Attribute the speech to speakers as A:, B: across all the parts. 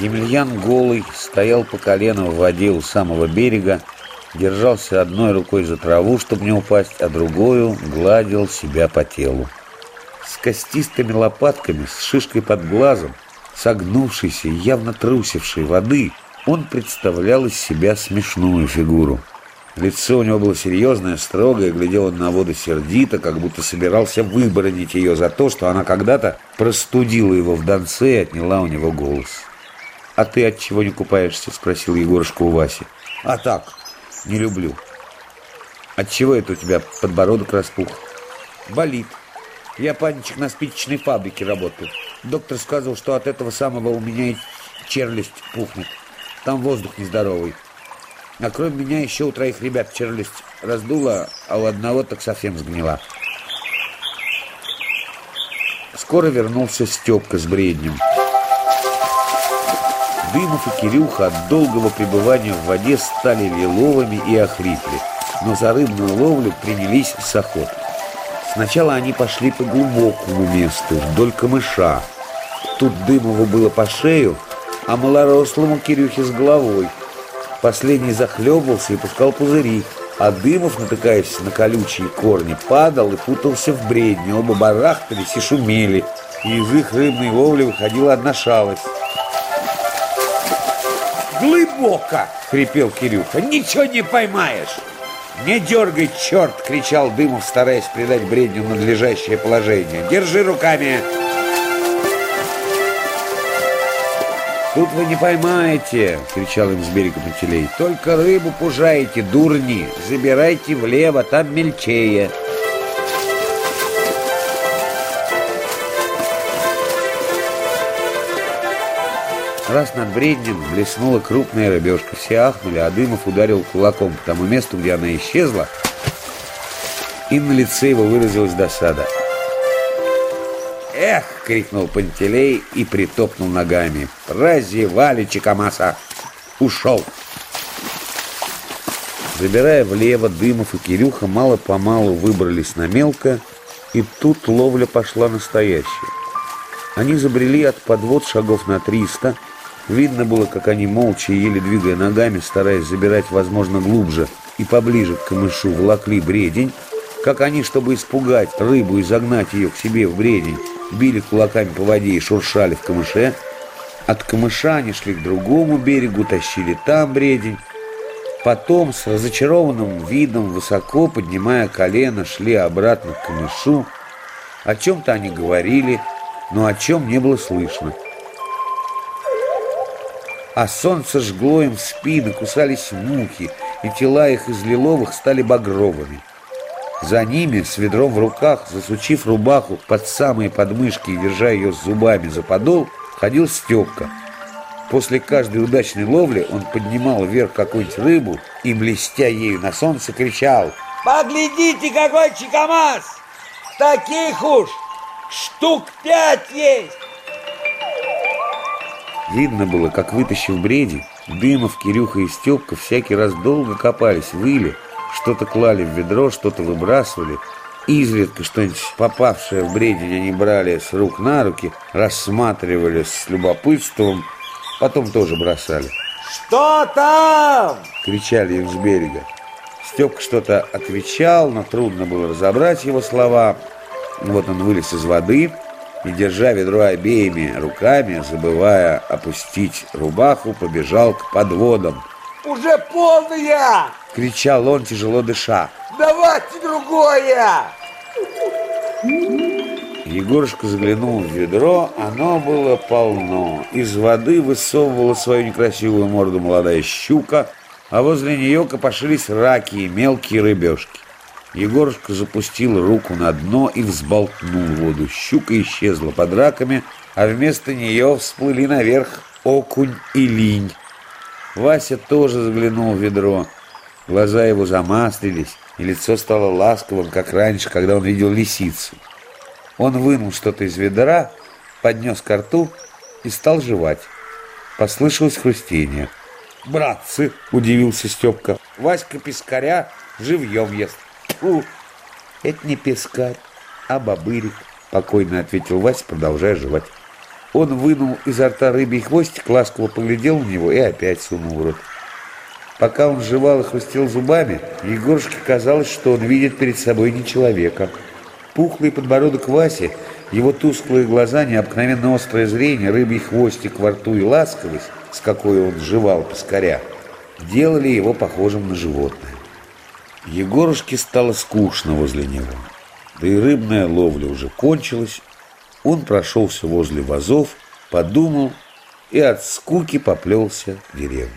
A: Емельян голый стоял по колено в воде у самого берега, держался одной рукой за траву, чтобы не упасть, а другую гладил себя по телу. С костистыми лопатками, с шишкой под глазом, согнувшейся и явно трусившей воды, он представлял из себя смешную фигуру. Лицо у него было серьезное, строгое, глядел он на воду сердито, как будто собирался выбронить ее за то, что она когда-то простудила его в донце и отняла у него голос. «А ты от чего не купаешься?» – спросил Егорушка у Васи. «А так, не люблю». «От чего это у тебя подбородок распух?» «Болит. Я панчик на спичечной фабрике работаю. Доктор сказал, что от этого самого у меня и челюсть пухнет. Там воздух нездоровый. А кроме меня еще у троих ребят челюсть раздула, а у одного так совсем сгнила». Скоро вернулся Степка с бреднем. Дымов и Кирюха от долгого пребывания в воде стали лиловыми и охрипли, но за рыбную ловлю принялись с охоты. Сначала они пошли по глубокому месту, вдоль камыша. Тут Дымову было по шею, а малорослому Кирюхе с головой. Последний захлебывался и пускал пузыри, а Дымов, натыкаясь на колючие корни, падал и путался в бредне. Оба барахтались и шумели, и из их рыбной ловли выходила одна шалость.
B: «Глубоко!» — хрипел Кирюха. «Ничего не поймаешь!» «Не дергай, черт!» — кричал Дымов, стараясь придать бредню надлежащее положение. «Держи руками!»
A: «Тут вы не поймаете!» — кричал им с берега Пантелей. «Только рыбу пужаете, дурни! Забирайте влево, там мельчее!» Раз над бреднем блеснула крупная рыбешка. Все ахнули, а Дымов ударил кулаком по тому месту, где она исчезла, и на лице его выразилась досада. «Эх!» — крикнул Пантелей и притопнул ногами. «Прозевали Чикамаса! Ушел!» Забирая влево, Дымов и Кирюха мало-помалу выбрались на мелко, и тут ловля пошла настоящая. Они забрели от подвод шагов на триста, Видно было, как они молча, еле двигая ногами, стараясь забирать, возможно, глубже и поближе к камышу, волокли бредень, как они, чтобы испугать рыбу и загнать ее к себе в бредень, били кулаками по воде и шуршали в камыше. От камыша они шли к другому берегу, тащили там бредень. Потом с разочарованным видом, высоко поднимая колено, шли обратно к камышу. О чем-то они говорили, но о чем не было слышно а солнце жгло им спины, кусались мухи, и тела их из лиловых стали багровыми. За ними, с ведром в руках, засучив рубаху под самые подмышки и держа ее зубами за подол, ходил Степка. После каждой удачной ловли он поднимал вверх какую-нибудь рыбу и, блестя ею на солнце, кричал
B: «Поглядите, какой чикамаз! Таких уж штук пять есть!»
A: Видно было, как вытащив бреди, Дымов, Кирюха и Степка всякий раз долго копались, выли, что-то клали в ведро, что-то выбрасывали. Изредка что-нибудь попавшее в бредень они брали с рук на руки, рассматривали с любопытством, потом тоже бросали.
B: «Что там?»
A: — кричали им с берега. Степка что-то отвечал, но трудно было разобрать его слова. Вот он вылез из воды — и, держа ведро обеими руками, забывая опустить рубаху, побежал к подводам.
B: «Уже полная!»
A: — кричал он, тяжело дыша.
B: «Давайте другое!»
A: Егорушка заглянул в ведро, оно было полно. Из воды высовывала свою некрасивую морду молодая щука, а возле нее копошились раки и мелкие рыбешки. Егорушка запустил руку на дно и взболтнул воду. Щука исчезла под раками, а вместо нее всплыли наверх окунь и линь. Вася тоже заглянул в ведро. Глаза его замаслились, и лицо стало ласковым, как раньше, когда он видел лисицу. Он вынул что-то из ведра, поднес ко рту и стал жевать. Послышалось хрустение. «Братцы!» – удивился Степка. «Васька пескаря живьем ест». Фу, это не пескарь, а бобырик, покойно ответил Вася, продолжая жевать.
B: Он вынул изо рта рыбий хвостик, ласково поглядел на него и опять сунул в рот. Пока он жевал и хрустел зубами, Егорушке казалось, что он видит перед собой не человека. Пухлый подбородок Васи, его тусклые глаза, необыкновенно острое зрение, рыбий хвостик во рту и ласковость, с какой он жевал поскоря, делали его похожим на животное. Егорушке стало скучно возле него. Да и рыбная ловля уже кончилась. Он прошелся возле вазов, подумал и от скуки поплелся в деревню.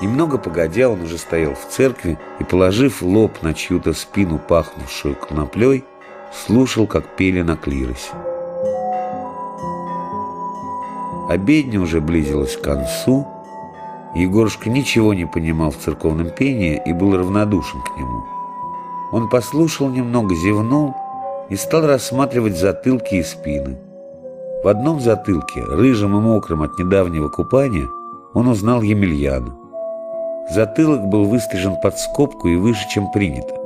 B: Немного погодя, он уже стоял в церкви и, положив лоб на чью-то спину, пахнувшую коноплей, слушал, как пели на клиросе. Обедня уже близилась к концу. Егорушка ничего не понимал в церковном пении и был равнодушен к нему. Он послушал немного, зевнул и стал рассматривать затылки и спины. В одном затылке, рыжим и мокрым от недавнего купания, он узнал Емельяна. Затылок был выстрижен под скобку и выше, чем принято.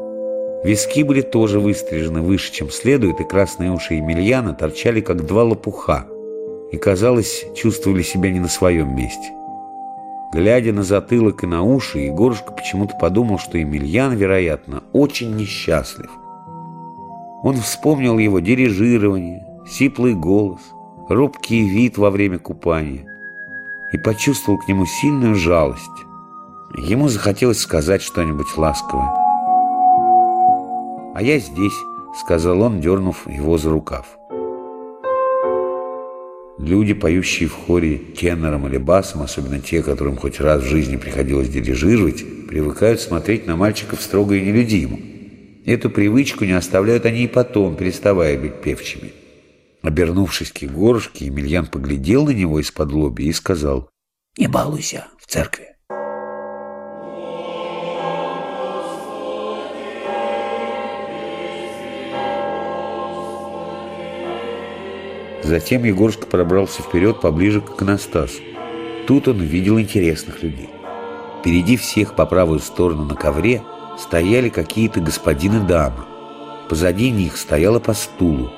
B: Виски были тоже выстрижены выше, чем следует, и красные уши Емельяна торчали, как два лопуха, и, казалось, чувствовали себя не на своем месте. Глядя на затылок и на уши, Егорушка почему-то подумал, что Емельян, вероятно, очень несчастлив. Он вспомнил его дирижирование, сиплый голос, робкий вид во время купания и почувствовал к нему сильную жалость. Ему захотелось сказать что-нибудь ласковое. «А я здесь», — сказал он, дернув его за рукав. Люди, поющие в хоре тенором или басом, особенно те, которым хоть раз в жизни приходилось дирижировать, привыкают смотреть на мальчиков строго и нелюдимо. Эту привычку не оставляют они и потом, переставая быть певчими. Обернувшись к Егорушке, Емельян поглядел на него из-под лоби и сказал «Не балуйся в церкви». Затем Егорушка пробрался вперед поближе к Анастасу. Тут он увидел интересных людей. Впереди всех по правую сторону на ковре стояли какие-то господин и дама. Позади них стояла по стулу.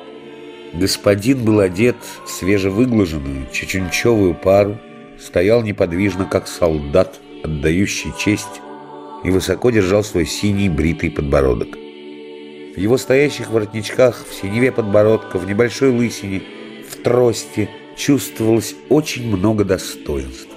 B: Господин был одет в свежевыглаженную чечунчевую пару, стоял неподвижно, как солдат, отдающий честь, и высоко держал свой синий бритый подбородок. В его стоящих воротничках, в синеве подбородка, в небольшой лысине – трости чувствовалось очень много достоинства.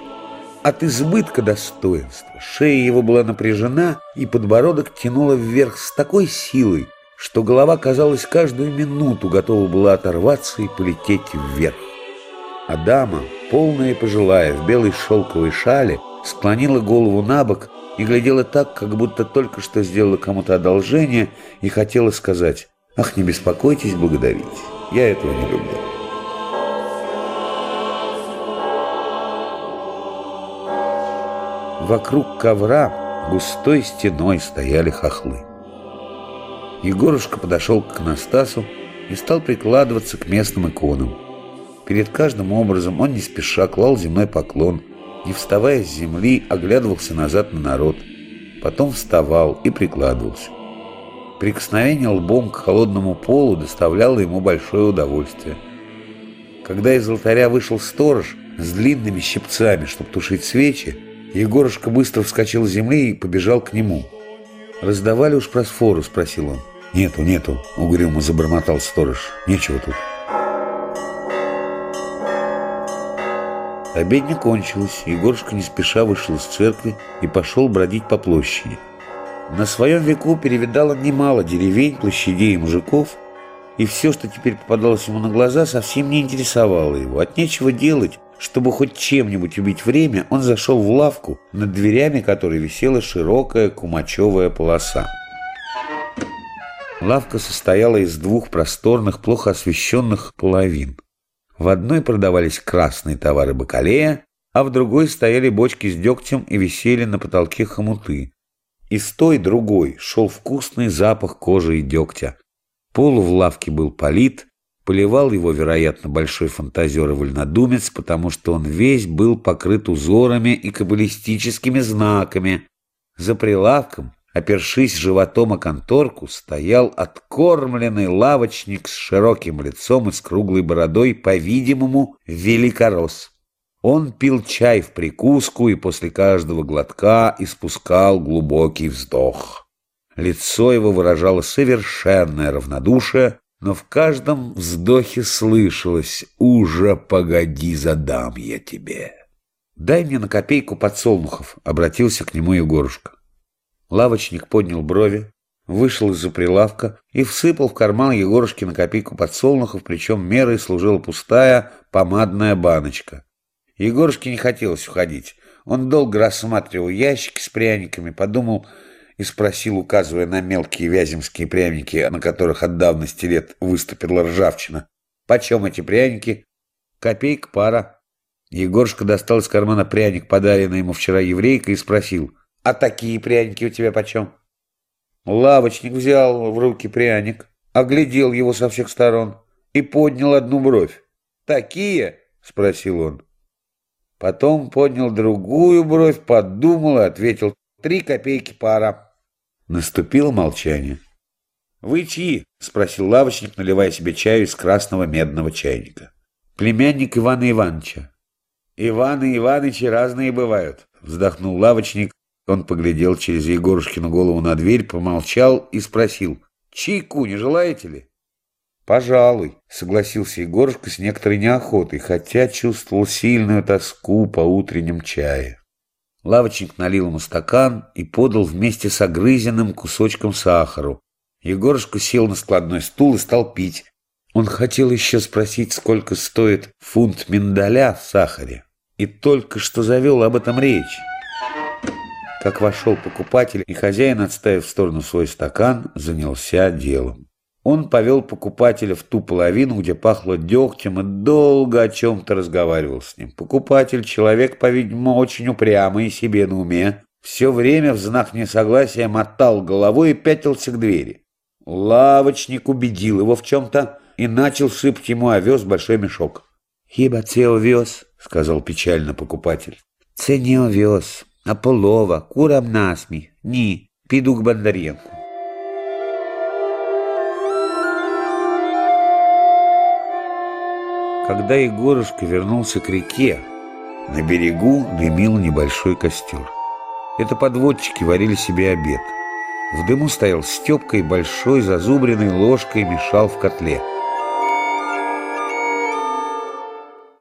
B: От избытка достоинства шея его была напряжена, и подбородок тянуло вверх с такой силой, что голова, казалось, каждую минуту готова была оторваться и полететь вверх. А дама, полная и пожилая, в белой шелковой шале, склонила голову на бок и глядела так, как будто только что сделала кому-то одолжение и хотела сказать «Ах, не беспокойтесь благодарить, я этого не люблю». Вокруг ковра густой стеной стояли хохлы. Егорушка подошел к Анастасу и стал прикладываться к местным иконам. Перед каждым образом он не спеша клал земной поклон, не вставая с земли, оглядывался назад на народ, потом вставал и прикладывался. Прикосновение лбом к холодному полу доставляло ему большое удовольствие. Когда из алтаря вышел сторож с длинными щипцами, чтобы тушить свечи, Егорушка быстро вскочил с земли и побежал к нему. «Раздавали уж просфору?» – спросил он. «Нету, нету», – угрюмо забормотал сторож. «Нечего тут». Обедня кончилась, Егорушка не спеша вышел из церкви и пошел бродить по площади. На своем веку перевидало немало деревень, площадей и мужиков, и все, что теперь попадалось ему на глаза, совсем не интересовало его. От нечего делать, чтобы хоть чем-нибудь убить время, он зашел в лавку, над дверями которой висела широкая кумачевая полоса. Лавка состояла из двух просторных, плохо освещенных половин. В одной продавались красные товары бакалея, а в другой стояли бочки с дегтем и висели на потолке хомуты. Из той другой шел вкусный запах кожи и дегтя. Пол в лавке был полит, по
A: Поливал его, вероятно, большой фантазер и вольнодумец, потому что он весь был покрыт узорами и каббалистическими знаками. За прилавком, опершись животом о конторку, стоял откормленный лавочник с широким лицом и с круглой бородой, по-видимому, великорос. Он пил чай в прикуску и после каждого глотка испускал глубокий вздох. Лицо его выражало совершенное равнодушие, но в каждом вздохе слышалось «Уже погоди, задам я тебе». «Дай мне на копейку подсолнухов», — обратился к нему Егорушка. Лавочник поднял брови, вышел из-за прилавка и всыпал в карман Егорушки на копейку подсолнухов, причем мерой служила пустая помадная баночка. Егорушке не хотелось уходить. Он долго рассматривал ящики с пряниками, подумал и спросил, указывая на мелкие вяземские пряники, на которых от давности лет выступила ржавчина. «Почем эти пряники?» «Копейка пара». Егорушка достал из кармана пряник, подаренный ему вчера еврейка, и спросил, «А такие пряники у тебя почем?» Лавочник взял в руки пряник, оглядел его со всех сторон и поднял одну бровь. «Такие?» — спросил он. Потом поднял другую бровь, подумал и ответил «Три копейки пара». Наступило молчание. «Вы чьи?» — спросил лавочник, наливая себе чаю из красного медного чайника. «Племянник Ивана Ивановича». «Иваны Ивановичи разные бывают», — вздохнул лавочник. Он поглядел через Егорушкину голову на дверь, помолчал и спросил «Чайку не желаете ли?» «Пожалуй», — согласился Егорушка с некоторой неохотой, хотя чувствовал сильную тоску по утреннем чае. Лавочник налил ему стакан и подал вместе с огрызенным кусочком сахару. Егорушка сел на складной стул и стал пить. Он хотел еще спросить, сколько стоит фунт миндаля в сахаре, и только что завел об этом речь. Как вошел покупатель, и хозяин, отставив в сторону свой стакан, занялся делом. Он повел покупателя в ту половину, где пахло дегтем, и долго о чем-то разговаривал с ним. Покупатель, человек, по-видимому, очень упрямый и себе на уме, все время в знак несогласия мотал головой и пятился к двери. Лавочник убедил его в чем-то и начал сыпать ему овес большой мешок. «Хіба це овес?» — сказал печально покупатель. «Це не овес, а полова, курам насміх. Ні, піду к Бондаренку». Когда Егорушка вернулся к реке, на берегу дымил небольшой костер. Это подводчики варили себе обед. В дыму стоял Степка и большой зазубренной ложкой мешал в котле.